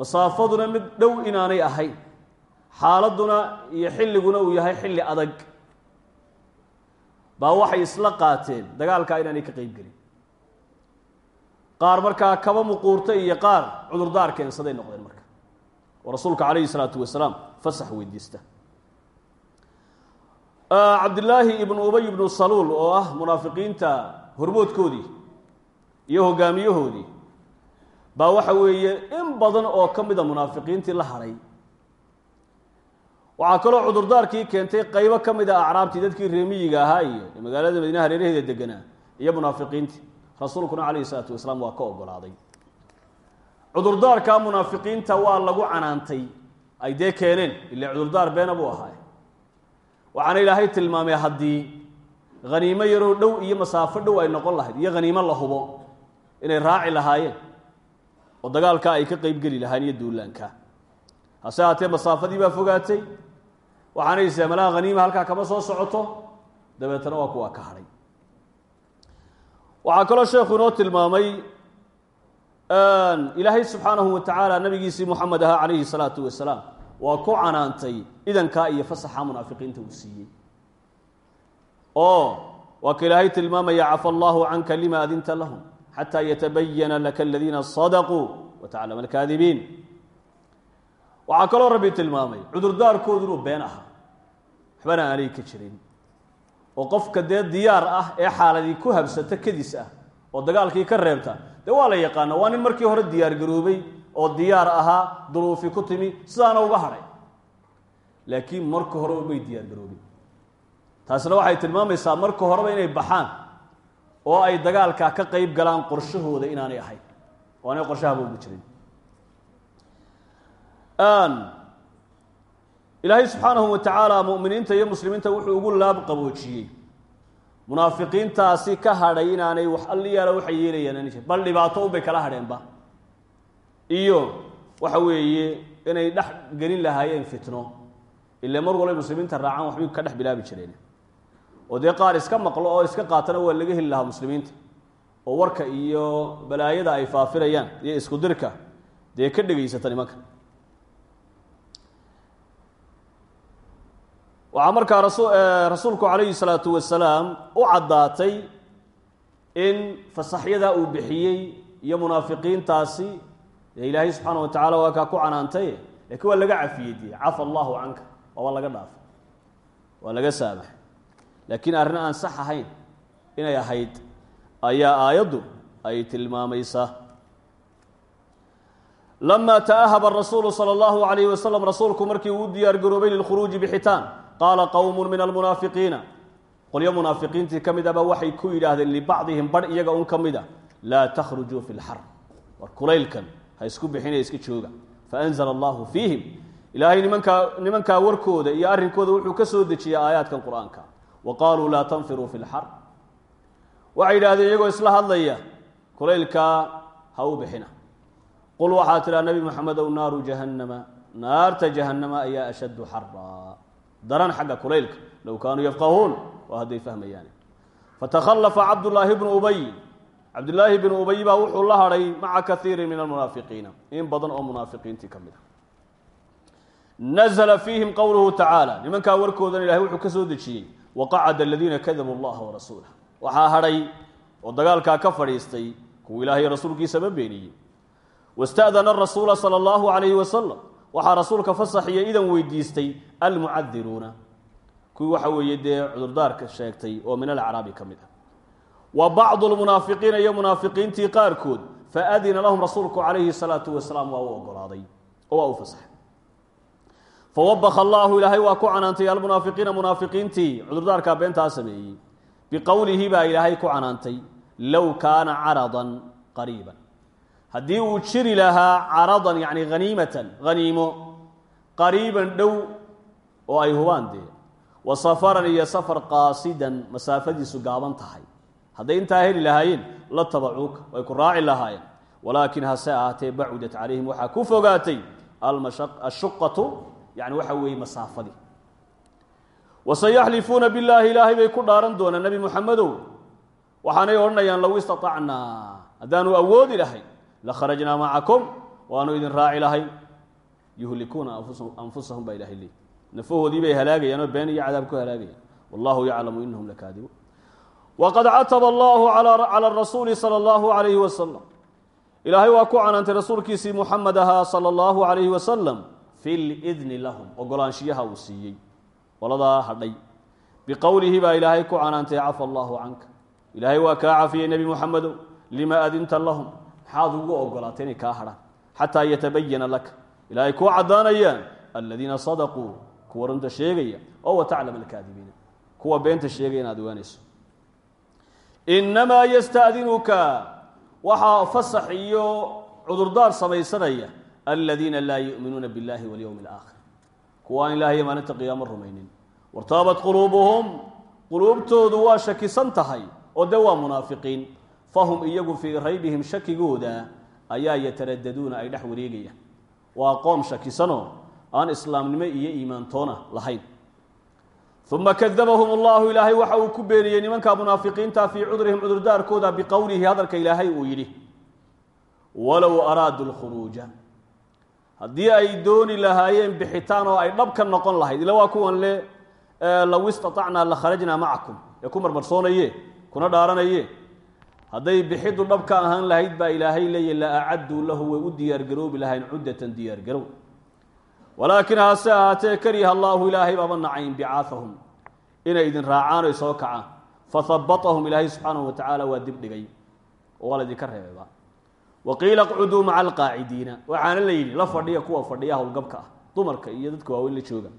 masaafaduna mid dhow inaanay ahayn. Xaaladduna iyo xilliguna uu yahay xilli adag. Baa waxay isla qaateen dagaalkaa inaanay ka qeyb gelin qaar markaa kaba muquurta iyo qaar cudurdaar keensaday noqdeen marka. Oo rasuulka calayhi salaatu wasalaam fasax weydiista. Cabdillaahi ibnu ubay ibnu saluul oo ah munaafiqiinta hormoodkoodii iyo hogaamiyahoodii baa waxa weeye in badan oo ka mida munaafiqiintii la hadhay waxaa kaloo cudurdaarkii keentay qaybo ka mid a acraabtii dadkii reemiyiga ahaa iyo magaalada madiinaha reeraheeda deganaa iyo munaafiqiintii rasuulkuna calayhi salaatu wasalaam waa ka ogolaaday. Cudurdaarkaa munaafiqiinta waa lagu canaantay. Ay dee keeneen ile cudurdaar beena buu ahaa waxaana ilaahay tilmaamay haddii haniimo yaroo dhow iyo masaafo dhow ay noqon lahayd iyo haniimo la hubo inay raaci lahaayeen oo dagaalkaa ay ka qeybgeli lahaayeen iyo duulaanka. Hase haatee masaafadii baa fogaatay. Waxaana islamalaha haniima halkaa kama soo socoto. Dabeetana waa kuwaa ka hadhay waxaa kaloo sheekhu inoo tilmaamay ilaahay subxaanahu wa tacaala nabigiisii moxamed ahaa calayhi salaatu wasalaam waa ku canaantay idankaa iyo fasaxa munaafiqiinta uu siiyey. Oo waa ka ilaahay tilmaamaya cafa allahu canka lima adinta lahum xataa yatabayana laka aladiina sadaquu wataclama alkaadibiin. Waxaa kaloo rabbi tilmaamay cudurdaarkoodu inuu been ahaa waxbana aanay ka jirin oo qofka dee diyaar ah ee xaaladii ku habsata kadis ah oo dagaalkii ka reebta dee waa la yaqaana waa nin markii hore diyaar garoobay oo diyaar ahaa duruufi ku timi sidaana uga hadhay laakiin marka horeba may diyaar garoobin taasina waxay tilmaamaysaa marka horeba inay baxaan oo ay dagaalkaa ka qeyb galaan qorshahooda inaanay ahayn. Oo qorshahaba ugu jirin ilaahay subxaanahu wa tacaala mu'miniinta iyo muslimiinta wuxuu ugu laab qaboojiyey. Munaafiqiintaasi ka hadhay inaanay wax alliyaala waxay yeelayaan bal dhibaato unbay kala hadheenba iyo waxa weeye inay dhex gelin lahaayeen fitno ile mar walbay muslimiinta raacaan waxbay ka dhex bilaabi jireen. Oo dee qaar iska maqlo oo iska qaatana waa laga heli lahaa muslimiinta. Oo warka iyo balaayada ay faafirayaan iyo isku dirka dee ka dhegaysata nimanka waxaa markaa rasu rasuulku calayhi salaatu wasalaam u caddaatay in fasaxyadaa uu bixiyey iyo munaafiqiintaasi dee ilaahay subxaana wa tacala waa kaa ku canaantay laakiin waa laga cafiyey cafa allahu canka waaba laga dhaafay waa laga saamaxay laakiin arrin aan sax ahayn inay ahayd ayaa aayaddu ay tilmaamaysaa lama taahaba rasuulu sala allahu alayhi wasalam rasuulku markii uu u diyaar garoobay lilkhuruuji bixitaan qaala qowmu min almunaafiqiina qolyo munaafiqiintii ka mid aba waxay ku yidhaahdeen libacdihim barh iyaga un ka mid a laa takhrujuu fi lxar war kulaylkan ha isku bixina iska jooga faanzla allahu fiihim ilaahay nimankaa nimankaa warkooda iyo arrinkooda wuxuu ka soo dejiyey aayaadkan qur'aanka wa qaaluu laa tanfiruu fi lxar waxay yidhahdeen iyagoo isla hadlaya kulaylkaa ha u bixina qul waxaa tidhaha nebi moxamedow naaru jahannama naarta jahannama ayaa ashaddu xaraa daran xagga kulaylka low kaanuu yafqahuun waa hadday fahmayaan. Fatakhallafa cabdullaahi bnu ubay. Cabdillaahi bnu ubay baa wuxuu la hadhay maca kaiirin min almunaafiqiina in badan oo munaafiqiintii ka mid a nazla fiihim qowluhu tacaala nimankaa warkoodan ilahay wuxuu ka soo dejiyey waqacada aladiina kadabuu allaha warasuulah waxaa hadhay oo dagaalkaa ka fadhiistay kuwa ilaahay rasuulkiisaba beeniyey. Wasta'dana rasuula sala allahu calayhi wasalam waxaa rasuulka fasaxiyo idan weydiistay almucadiruuna kuwii waxa weeye dee cudurdaarka sheegtay oo min alacraabi ka mid ah. Wa bacdu lmunaafiqiina iyo munaafiqiintii qaarkood faadina lahum rasuulku calayhi salaatu wasalaam waa u ogolaaday oo waa u fasaxay. Fawabaka allaahu ilaahay waa ku canaantay almunaafiqiina munaafiqiintii cudurdaarkaa beentaa sameeyey. Biqowlihi baa ilaahay ku canaantay low kaana caradan qariiban haddii uu jiri lahaa caradan yacni haniimatan haniimo qariiban dhow oo ay hubaan dee wa safaran iyo safar qaasidan masaafadiisu gaaban tahay. Hadday intaa heli lahaayeen la tabacuuka way ku raaci lahaayeen. Walaakin hase ahaatee bacudat calayhim waxaa ku fogaatay ashuqatu yani waxa weeye masaafadii. Wasayaxlifuuna billaahi ilaahay bay ku dhaaran doonaan nebi muxamedow waxaanay odhanayaan low istaطacnaa haddaanu awoodi lahayn la kharajnaa macakum waanu idin raaci lahayn yuhlikuuna anfusahum baa ilahay leey nafahoodii bay halaagayaan oo been iyo cadaab ku halaagayaan wallahu yaclamu inahum lakaadibuun waqad cataba allahu cala rasuuli sala allahu alayhi wasalam ilaahay waa ku canaantay rasuulkiisii muxamed ahaa sala allahu alayhi wasalam fi lidni lahum ogolaanshiyaha uu siiyey qoladaa hadhay biqowlihi baa ilaahay ku canaantay cafa allahu canka ilaahay waa kaa cafiyey nebi muxamedow lima adinta lahum maxaad ugu ogolaatay inay kaa hadhaan xataa yatabayana laka ilaahay kuu caddaanayaan aladiina sadaquu kuwa runta sheegaya oo wataclam alkaadibiina kuwa beenta sheegaya inaad ogaanayso inamaa yastadinuka waxaa fasax iyo cudurdaar samaysanaya aladiina laa yu'minuuna biاllahi walyowmi اlaakhir kuwa aan ilahay maalinta qiyaamo rumaynin wartaabat quluubuhum quluubtoodu waa shakisan tahay oo de waa munaafiqiin fahum iyagu fii raybihim shakigooda ayaa yataradaduuna ay dhex wareegayaan waa qoom shakisanoo aan islaamnimo iyo iimaantoona lahayn uma kadabahum allahu ilaahay waxa uu ku beeniyey nimanka munaafiqiinta fii cudurihim cudurdaarkooda biqowlihi hadalka ilaahay uu yidhi walow araaduu lkhuruuja haddii ay dooni lahaayeen bixitaan oo ay dhab ka noqon lahayd ila waa kuwan le low istaطacnaa la kharajnaa macakum ee ku marmarsoonaye kuna dhaaranaye hadday bixidu dhab ka ahaan lahayd baa ilaahay leeya la acadduu lahu way u diyaargaroobi lahayn cuddatan diyaargarow walaakin hase ahaatee kariha allaahu ilaahay baaba nacay inbicaahahum inay idin raacaan oy soo kacaan. Fahabatahum ilaahay subxaanahu wa tacaala waa dib dhigay. Oo waa laydinka reebeba wa qiila qcuduu maca alqaacidiina. Waxaana la yidhi la fadhiya kuwa fadhiya howlgabka ah dumarka iyo dadka waaweyn la jooga.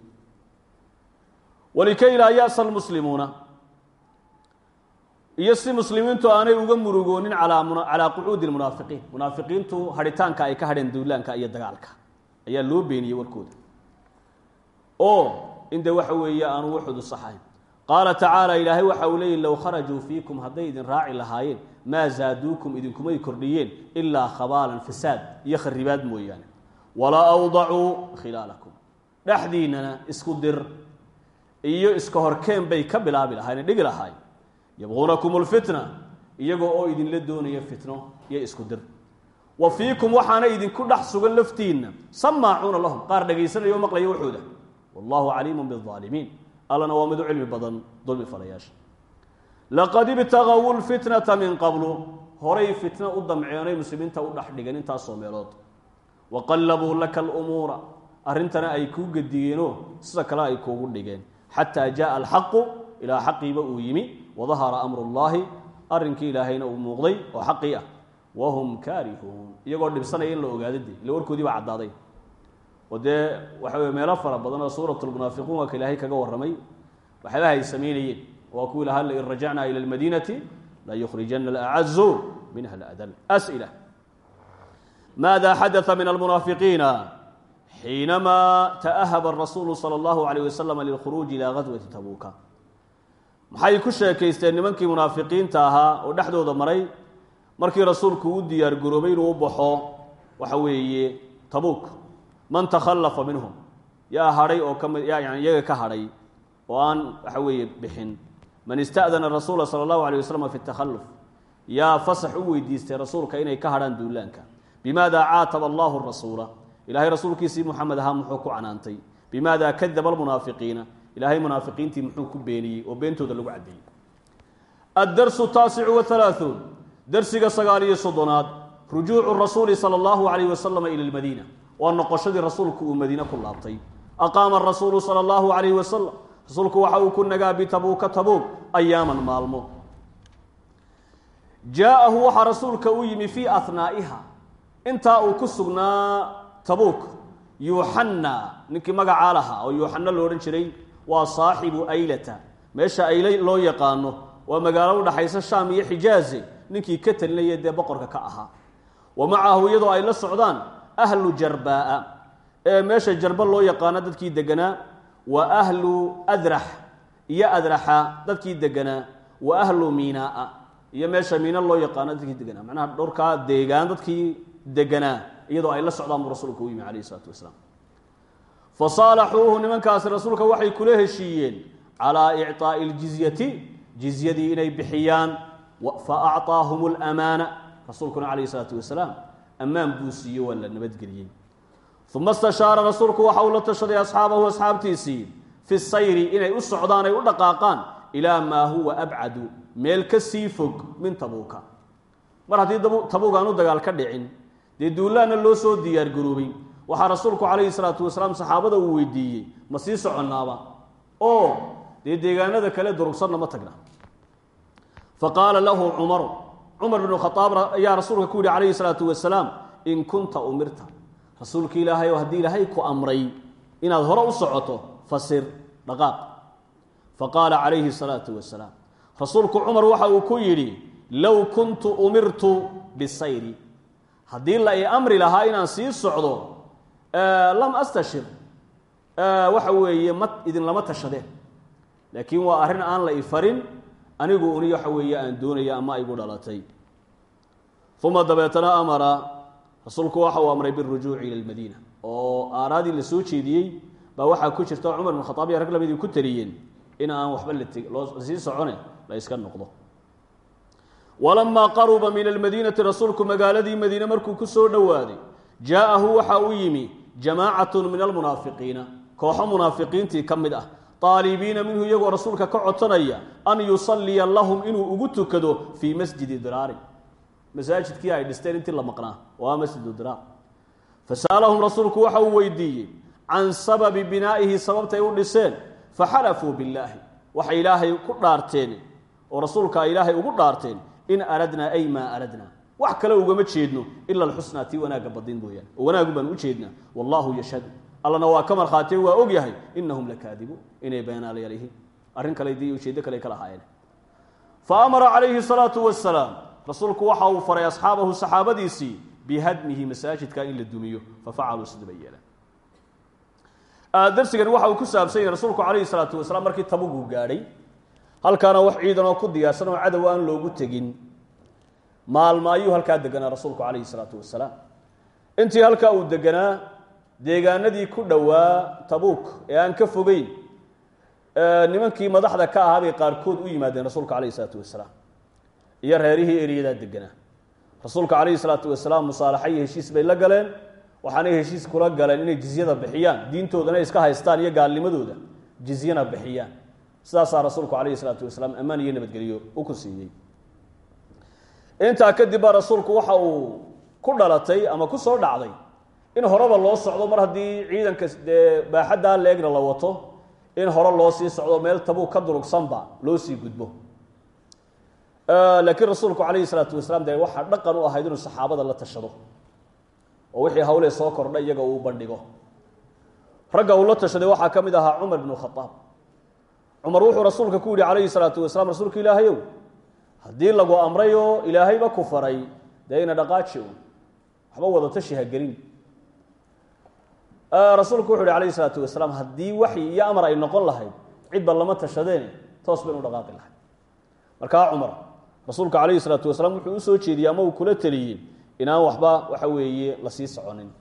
Walikay laa ya'sa almuslimuuna iyo si muslimiintu aanay uga murugoonin calaa qucuudi lmunaafiqiin munaafiqiintu hadhitaanka ay ka hadheen duulaanka iyo dagaalka. Ayaa loo beeniyey warkooda. Oo in de waxa weeye aanu wuxudu saxayn. Qaala tacaala ilaahay waxa uu leeyihi low kharajuu fiikum hadday idin raaci lahaayeen maa zaaduukum idinkumay kordhiyeen ilaa khabaalan fasaad iyo kharibaad mooyaane. Walaa awdacuu khilaalakum. Dhexdiinana isku dir iyo iska horkeen bay ka bilaabi lahaayeen dhigi lahaay yabquunakum lfitna iyagoo oo idinla doonaya fitno iyo isku dir. Wa fiikum waxaana idinku dhex sugan laftiinna samaacuuna lahum qaar dhegaysanaya o maqlaya waxooda wallahu caliimu biaalimiin allana waa mid u cilmi badan dulmi falayaasha. Laqad ibtagawu lfitnata min qablu. Horay fitna u damceenay muslimiinta u dhex dhigan intaasoo meelood. Wa qallabuu laka alumuura. Arrintana ay kuu gediyeenoo sida kale ay kuugu dhigeen. Xataa jaءa alxaqu ilaa xaqiiba uu yimi wadahara amru llahi arrinkii ilaahayna uu muuqday oo xaqii ah. Wahum kaarihuun iyagoo dhibsanaya in la ogaado de ila warkoodii baa caddaaday. Oo dee waxa wey meelo fara badan oo suurat lmunaafiquun waa ka ilaahay kaga warramay. Waxyaabaha ay samaynayeen waa kuwii lahaa lain rajacnaa ila lmadiinati layukhrijana alacazu minha aladal as'ila maada xadaa min almunaafiqiina? Xiinamaa ta'ahaba arasuulu sala allahu alayh wasalam lilkhuruuji ilaa gaswati tabuuka maxay ku sheekaysteen nimankii munaafiqiinta ahaa oo dhexdooda maray? Markii rasuulku u diyaar garoobay inuu u baxo waxa weeye tabuuk. Man takhallafa minhum. Yaa hadhay oo kami yani iyaga ka hadhay oo aan waxa weeye bixin. Man ista'dana rasuula sala allahu alayh wasalam fi takhalluf. Yaa fasax u weydiistay rasuulka inay ka hadhaan duulaanka. Bimaada caataba allahu rasuula. Ilahay rasuulkiisii muxamed ahaa muxuu ku canaantay. Bimaada kadaba almunaafiqiina ilaahay munaafiqiintii muxuu ku beeniyey oo beentooda lagu caddeeyey addarsu taasicu wahalaaثuun darsiga sagaal iyo soddonaad rujuucu rasuuli sala allahu alayh wasalama ila lmadiina waa noqoshadii rasuulku uu madiine ku laabtay. Aqaama rasuulu sala allahu alayhi wasalam rasuulku waxa uu ku nagaa bitabuuka tabuug ayaaman maalmo. Jaa-ahu waxaa rasuulka u yimi fii ahnaa'iha intaa uu ku sugnaa tabuuk yuuxanna ninkii magacaa lahaa oo yuuxanna lo jiray waa saaxibu aylata. Meesha ayle loo yaqaano waa magaalo udhaxaysa shaam iyo xijaaze ninkii ka talinaya dee boqorka ka ahaa. Wa macahu iyadoo ay la socdaan ahlu jarbaa'a. Ee meesha jarba loo yaqaano dadkii deganaa wa ahlu adrax iyo adraxa dadkii deganaa wa ahlu miinaa iyo meesha miina loo yaqaano dadkii deganaa macnaha dhowrkaa deegaan dadkii deganaa iyadoo ay la socdaan buu rasuulka u yimi calayhi isalaatu wasalaam fa saalaxuuhu nimankaasi rasuulka waxay kula heshiiyeen calaa icطaa'i ljizyati jizyadii inay bixiyaan fa acطaahum lamaana rasuulkuna calayhi isalaatu wasalaam ammaan buu siiye waa la nabadgeliyey uma istashaara rasuulku waxa uu la tashaday asxaabahu asxaabtiisii fi sayri inay u socdaan ay u dhaqaaqaan ilaa maa huwa abcadu meel ka sii fog min tabuuka. Mar haddii tabuuk aan u dagaal ka dhicin dee duulaanna loo soo diyaargaroobay waxaa rasuulku calayhi salaatu wasalaam saxaabada uu weydiiyey ma sii soconnaaba? Oo dee deegaanada kale durugsanna ma tagna. Fa qaala lahu cumaru cumar bnu khaaab ayaa rasuulka ku yihi calayhi salaatu wasalaam in kunta umirta. Rasuulka ilaahay oo haddii ilaahay ku amray inaad hore u socoto fasir dhaqaaq. Fa qaala calayhi salaatu wasalaam rasuulku cumar waxa uu ku yidhi low kuntu umirtu bisayri haddii la i amri lahaa inaan sii socdo lam astashir. Waxa weeye ma idinlama tashadeen laakiin waa arrin aan la ifarin anigu uni waxa weeye aan doonaya ama igu dhalatay. Uma dabeetana amara rasuulku waxa uu amray birujuuci ila lmadiina oo aaraadii la soo jeediyey baa waxaa ku jirta cumar bin khataab iyo rag lamidii ku taliyeen in aan waxba loo sii socone la iska noqdo. Walamaa qaruba min almadiinati rasuulku magaaladii madiine markuu ku soo dhowaaday jaa-ahu waxa u yimi jamaacatun min almunaafiqiina. Kooxo munaafiqiintii ka mid ah. Aalibiina minhu iyagoo rasuulka ka cotonaya an yusalliya lahum inuu ugu tukado fii masjidi diraarin masaajidkii ay dhisteen intii la maqnaa. Waa masjidu diraar. Fasa'alahum rasuulku waxa uu weydiiyey can sababi binaa'ihi sababtay u dhiseen. Faxalafuu billaahi. Waxay ilaahay ku dhaarteen. Oo rasuulka ay ilaahay ugu dhaarteen in aradnaa ay maa aradnaa wax kale ugama jeedno ila alxusnaa tii wanaagga badin mooyaane. Oo wanaagu baan u jeednaa wallahu yashhadu. Allana waa ka markhaatiye waa og yahay inahum lakaadibuun inay beenaalayaal yihiin arrin kale dii ujeeddo kale ka lahaayeen fa amara calayhi salaatu wasalaam rasuulku waxa uu faray asxaabahu saxaabadiisii bihadmihi masaajidka in la dumiyo fafacaluu sidaba yeelaan darsigani waxa uu ku saabsan yahay rasuulku calayhi salaatu wasalaam markii tabugu gaadhay halkaana wax ciidan oo ku diyaarsan oo cadow aan loogu tegin maalmo ayuu halkaa deganaa rasuulku calayhi salaatu wasalaam. Intii halkaa uu deganaa deegaanadii ku dhowaa tabuuk ee aan ka fogeyn nimankii madaxda ka ahaa bay qaarkood u yimaadeen rasuulka calayhi salaatu wasalaam. Iyo reerihii eriyadaa deganaa. Rasuulka calayhi salaatu wasalaam musaalaxa iyo heshiis bay la galeen waxaanay heshiis kula galeen inay jizyada bixiyaan. Diintoodana iska haystaan iyo gaalnimadooda jizyana bixiyaan. Sidaasaa rasuulku calayhi salaatu wasalaam ammaan iyo nabadgelyo u ku siiyey intaa kadib baa rasuulku waxa uu ku dhalatay ama ku soo dhacday in horeba loo socdo mar haddii ciidanka dee baaxaddaa leegna la wato in hore loo sii socdo meel tabuu ka durugsanba loo sii gudbo. Laakiin rasuulku calayhi salaatu wasalaam dee waxaa dhaqan u ahayd inuu saxaabada la tashado oo wixii hawlee soo kordha iyaga uu bandhigo. Ragga uu la tashaday waxaa ka ahaa cumar bnu khadaab cumar wuxuu rasuulka ku yihi calayhi salaatu wasalaam rasuulka ilaahayow haddii lagu amray oo ilaahayba ku faray. Dee ina dhaqaaji un. Waxba wada tashi ha gelin. Rasuulku wuxu uhi salaatu wasalaam haddii waxyi iyo amar ay noqon lahayd cidba lama tashadeen toos baynu dhaqaaqi lahay markaa cumar rasuulka calayhi salaatu wasalaam wuxuu u soo jeediyey ama uu kula teliyey inaan waxba waxa weeye la sii soconin.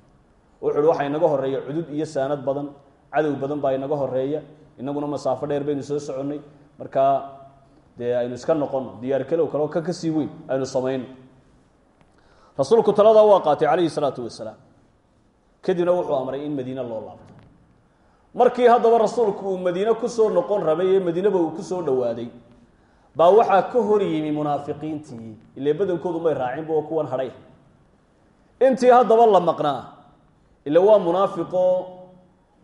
Wuxu uhi waxaa inaga horreeya cudud iyo saanad badan cadow badan baa inaga horreeya inaguna masaafo dheer baynu soo soconnay. Markaa dee aynu iska noqono diyaar kalow kaleo ka ka sii weyn aynu samayno rasuulku taladaa waa qaatay calayhi salaatu wasalaam. Kadibna wuxuu amray in madiine loo laabto. Markii haddaba rasuulku uu madiine ku soo noqon rabay ee madiineba uu ku soo dhowaaday baa waxaa ka hor yimi munaafiqiintii. Ile badankoodu may raacinba oo kuwan hadhay. Intii haddaba la maqnaa ile waa munaafiqo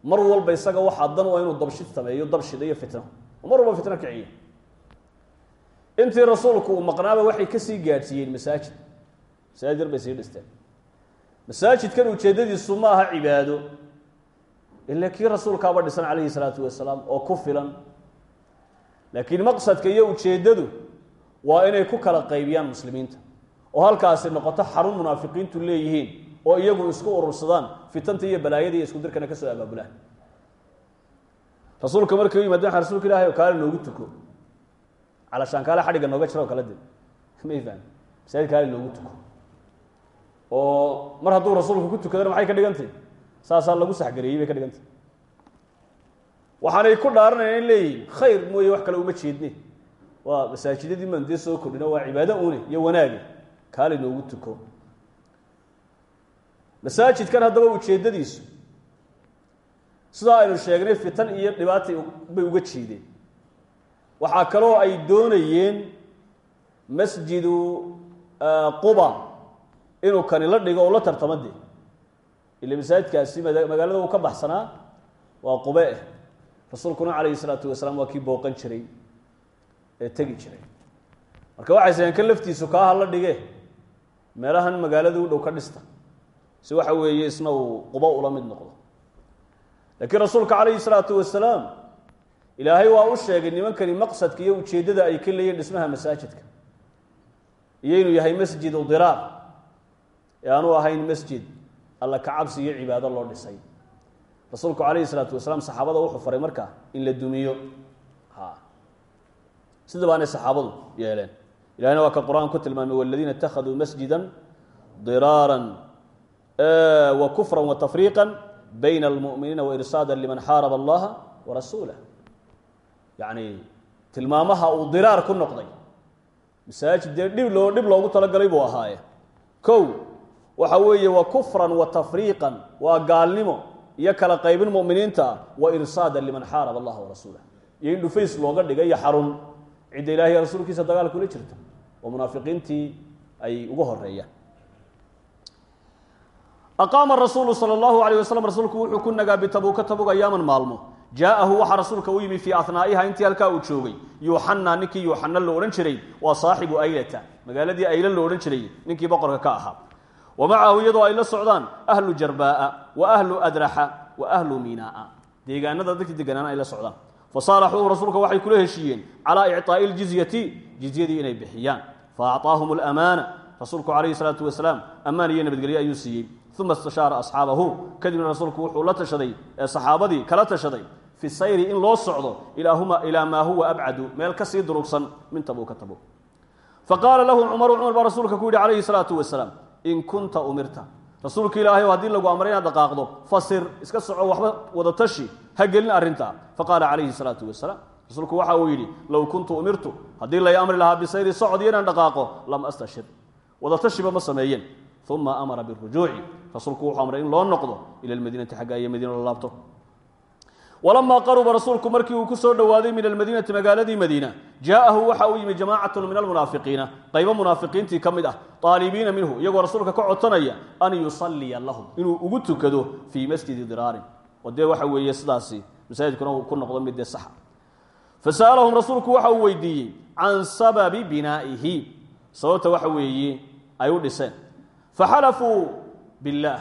mar walba isaga waxaa dan waa inuu dabshid sameeyo dabshida iyo fitno. Mar walba fitno kiciya intii rasuulku uu maqnaaba waxay ka sii gaadhsiiyeen masaajid. Masaajid bay sii dhisteen. Masaajidkan ujeeddadiisu ma aha cibaado ila kii rasuulkaaba dhisan calayhi salaatu wasalaam oo ku filan. Laakiin maqsadka iyo ujeeddadu waa inay ku kala qaybiyaan muslimiinta oo halkaasi noqoto xarun munaafiqiintu leeyihiin oo iyagu isku urursadaan fitanta iyo balaayada iyo isku dirkana ka soo abaabulaan rasuulka markii u yimaadeen rasuulka ilahay oo kaale noogu tuko calashaan kaale xadhigga nooga jira oo kala dib. May fahmi masaajid kaale noogu tuko. Oo mar hadduu rasuulku ku tukadana maxay ka dhigantay saasaa lagu saxgareeyey bay ka dhigantay waxaanay ku dhaaranayaan in leeyihiin khayr mooye wax kale uma jeedne. Waa masaajidadii maan dee soo kordhino waa cibaado une iyo wanaage kaale noogu tuko. Masaajidkan haddaba ujeeddadiisu sidaa aynu sheegnay fitan iyo dhibaata bay uga jeedeen waxaa kaloo ay doonayeen masjidu quba. Inuu kani la dhigo oo la tartamo dee ila masaajidkaasi magaalada uu ka baxsanaa waa qube eh. Rasuulkuna calayhi salaatu wasalaam waa kii booqan jiray ee tegi jiray. Marka waxay saheen kan laftiisu kaaha la dhige meelahan magaalada u dhow ka dhista. Si waxa weeye isna uu qubo ula mid noqdo. Laakiin rasuulka calayhi salaatu wasalaam ilaahay waa u sheegay nimankani maqsadka iyo ujeeddada ay ka leeyihiin dhismaha masaajidka. Iyo inuu yahay masjidu diraar ee aanu ahayn masjid alla ka cabsi iyo cibaado loo dhisay. Rasuulku calayhi salaatu wasalaam saxaabada wuxuu faray markaa in la dumiyo. Ha sida saxaabadu yeeleen. Ilahina waa ka qur'aan ku tilmaamay waladiina ittakhaduu masjida diraaran wa kufra wa tafriiqa bayna almu'miniina wairsaada liman xaaraba allaha warasuulah yacni tilmaamaha uu diraar ku noqday. Masaajid dee dhib loo dhib loogu talagalay buu ahaaye. Kow waxa weeye wa kufran wa tafriiqan waa gaalnimo iyo kala qaybin mu'miniinta wa irsaada liman xaaraba allaha warasuulah iyo in dhufays looga dhigay xarun. Cidda ilahi rasuulkiisa dagaal kula jirta oo munaafiqiintii ay uga horeeyaan aqaama rasuulu sala allahu alayh wasalam rasuulku wuxuu ku nagaa bitabuuka tabug ayaaman maalmo jaa'ahu waxaa rasuulka u yimi fii ahnaa'iha intii halkaa uu joogay. Yuuxana ninkii yuuxana lo odhan jiray waa saaxibu aylata. Magaaladii ayla lo odhan jiray ninkii boqorka ka ahaa. Wa macahu iyadoo ay la socdaan ahlu jarbaa'a wa ahlu adraxa wa ahlu miinaa'a deegaanada dadkii deganaan ay la socdaan. Fasaalaxuu rasuulka waxay kula heshiiyeen calaa icطaa'i ljizyati jizyadii inay bixiyaan. Faacطaahum alamaana. Rasuulku calayhi salaatu wasalaam ammaan iyo nabadgelyo ayuu siiyey uma istashaara asxaabahu kadibna rasuulku wuxuu la tashaday saxaabadii kala tashaday fi sayri in loo socdo ilaa maa huwa abcadu meel ka sii durugsan min tabuuka tabuuk faqaala lahu cumaru cumar baa rasuulka ku yidhi calayhi salaatu wasalaam in kunta umirta rasuulka ilaahay oo haddii lagu amray inaad dhaqaaqdo fasir iska soco waxba wada tashi ha gelin arrintaa faqaala calayhi salaatu wasalaam rasuulku waxa uu yidhi low kuntu umirtu haddii lay amri lahaa bisayri socod iyo inaan dhaqaaqo lam astashir wada tashiba rasuulku wuxuu amray in loo noqdo ila lmadiinati xagga iyo madiina la laabto. Walamaa qaruba rasuulku markii uu ku soo dhowaaday min almadiinati magaaladii madiina jaa'ahu waxa uu yimi jamaacatun min almunaafiqiina. Qaybo munaafiqiintii ka mid ah aalibiina minhu iyagoo rasuulka ka codsanaya an yusalliya lahum inuu ugu tukado fii masjidi diraarin. Oo dee waxa weeye sidaasi masaajidkuna uu ku noqdo mid dee saxa fasa'alahum rasuulku waxa uu weydiiyey can sababi binaa'ihi. Sababta waxa weeye ay u dhiseen. Faxalafuu billaah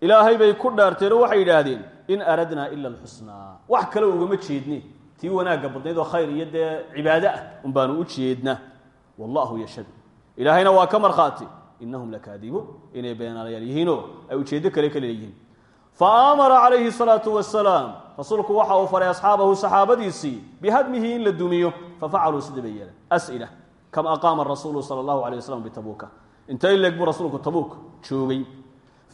ilaahay bay ku dhaarteen oo waxay yidhaahdeen in aradnaa ila alxusnaa wax kale ugama jeedni. Tii wanaagga badnayd oo khayr iyo dee cibaado ah un baanu u jeedna. Wallahu yashhadu. Ilaahayna waa ka markhaati. Innahum lakaadibuun inay beenaalayaal yihiinoo ay ujeeddo kale ka leeyihiin fa amara calayhi salaatu wasalaam rasuulku waxa uu faray asxaabahu saxaabadiisii bihadmihi in la dumiyo. Fafacaluu sida bay yeeleen as'ila. Kam aqaama rasuulu sala allahu alay wasalam bitabuuka intay leeg buu rasuulku tabuuk joogay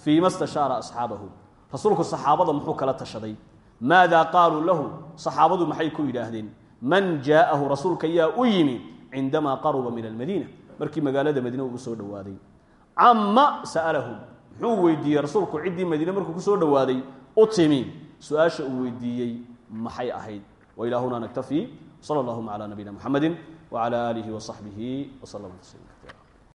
fiima stashaara asxaabahu. Rasuulku saxaabada muxuu kala tashaday. Maadaa qaaluu lahu? Saxaabadu maxay ku yidhaahdeen? Man jaa'ahu rasuulka yaa u yimi cindamaa qaruba min almadiina. Markii magaalada madiine uu soo dhowaaday cama sa'alahum. Muxuu weydiiyey rasuulku ciddii madiine markuu ku soo dhowaaday u timi. Su'aasha uu weydiiyey maxay ahayd? Wailahuna naktafii sala allahuma calaa nabiyina muxamedi wcala aalihi wasaxbihi wslama tasliima